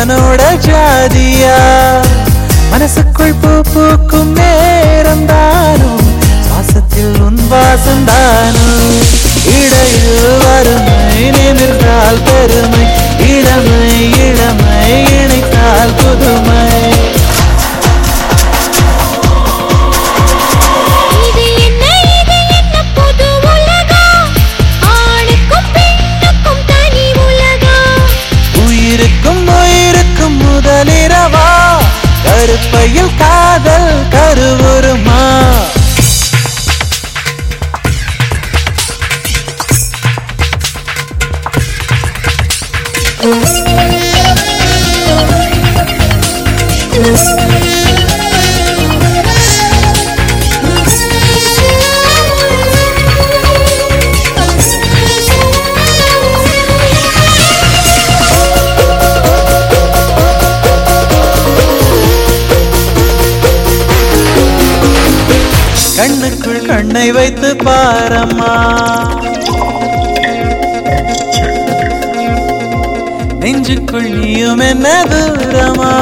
அவனோட ஜாதியா? மனசுக்குள் பூ பூக்கும் நேரம் தானும். சுவாசத்தில் உன் வாசம் தானும். கருப்பையில் காதல் கருவுருமா Thank you. கண்ணுக்குள் கண்ணை வைத்து பாரம்மா. நெஞ்சுக்குள் நீயும் என்ன தூரமா?